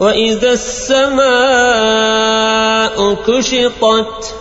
وإذا السماء كشطت